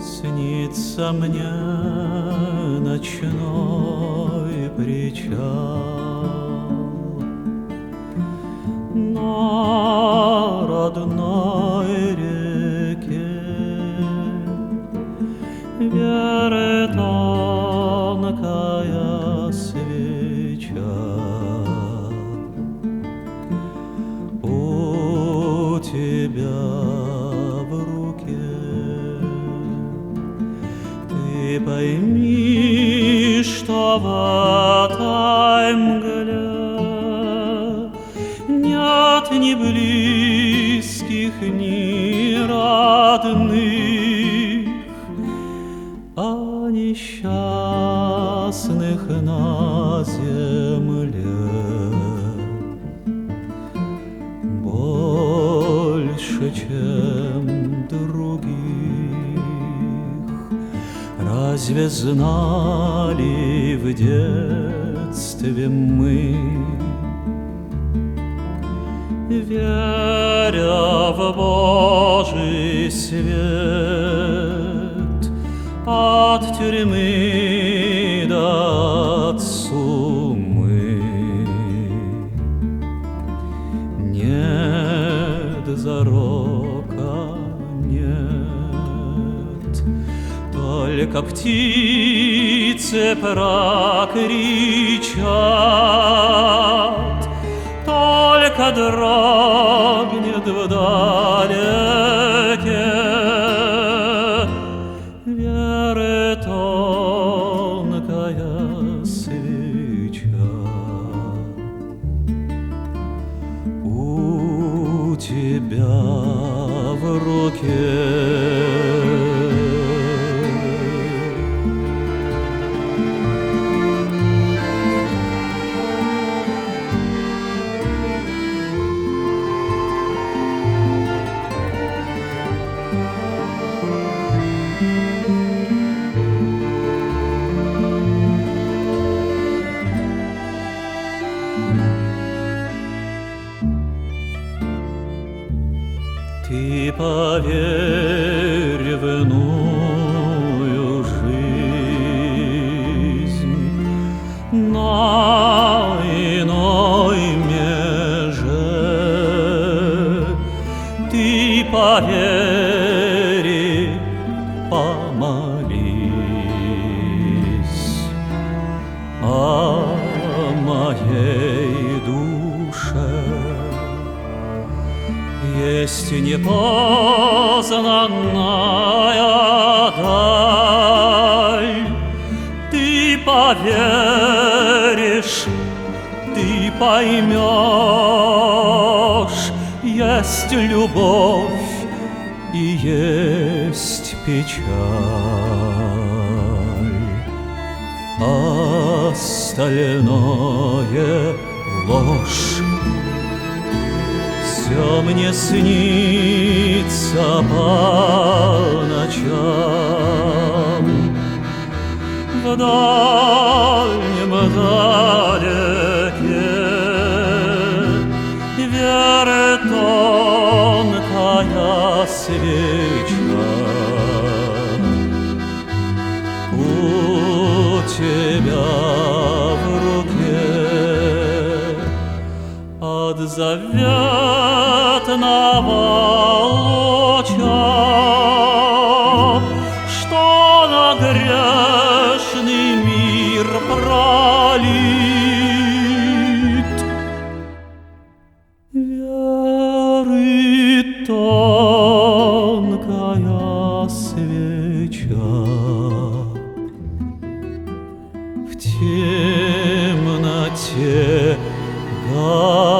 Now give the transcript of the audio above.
Снится мне ночной причал, но родной Пойми, что в этой мгле нет ни близких, ни родных, а несчастных на земле. Больше, чем Разве знали в детстве мы, веря в Божий свет, от тюрьмы до от суммы. Нет зарока, только птицы прокричат, только дрогнет вдалеке веры тонкая свеча. У тебя в руке поверь в иную жизнь на иной меже. Ты поверь Есть непознанная даль, Ты поверишь, ты поймешь, Есть любовь и есть печаль. Остальное ложь. Все мне снится по ночам. В дальнем далеке Веры тонкая свеча. У тебя подзовет на волча, что на грешный мир пролит. Веры тонкая свеча в темноте God.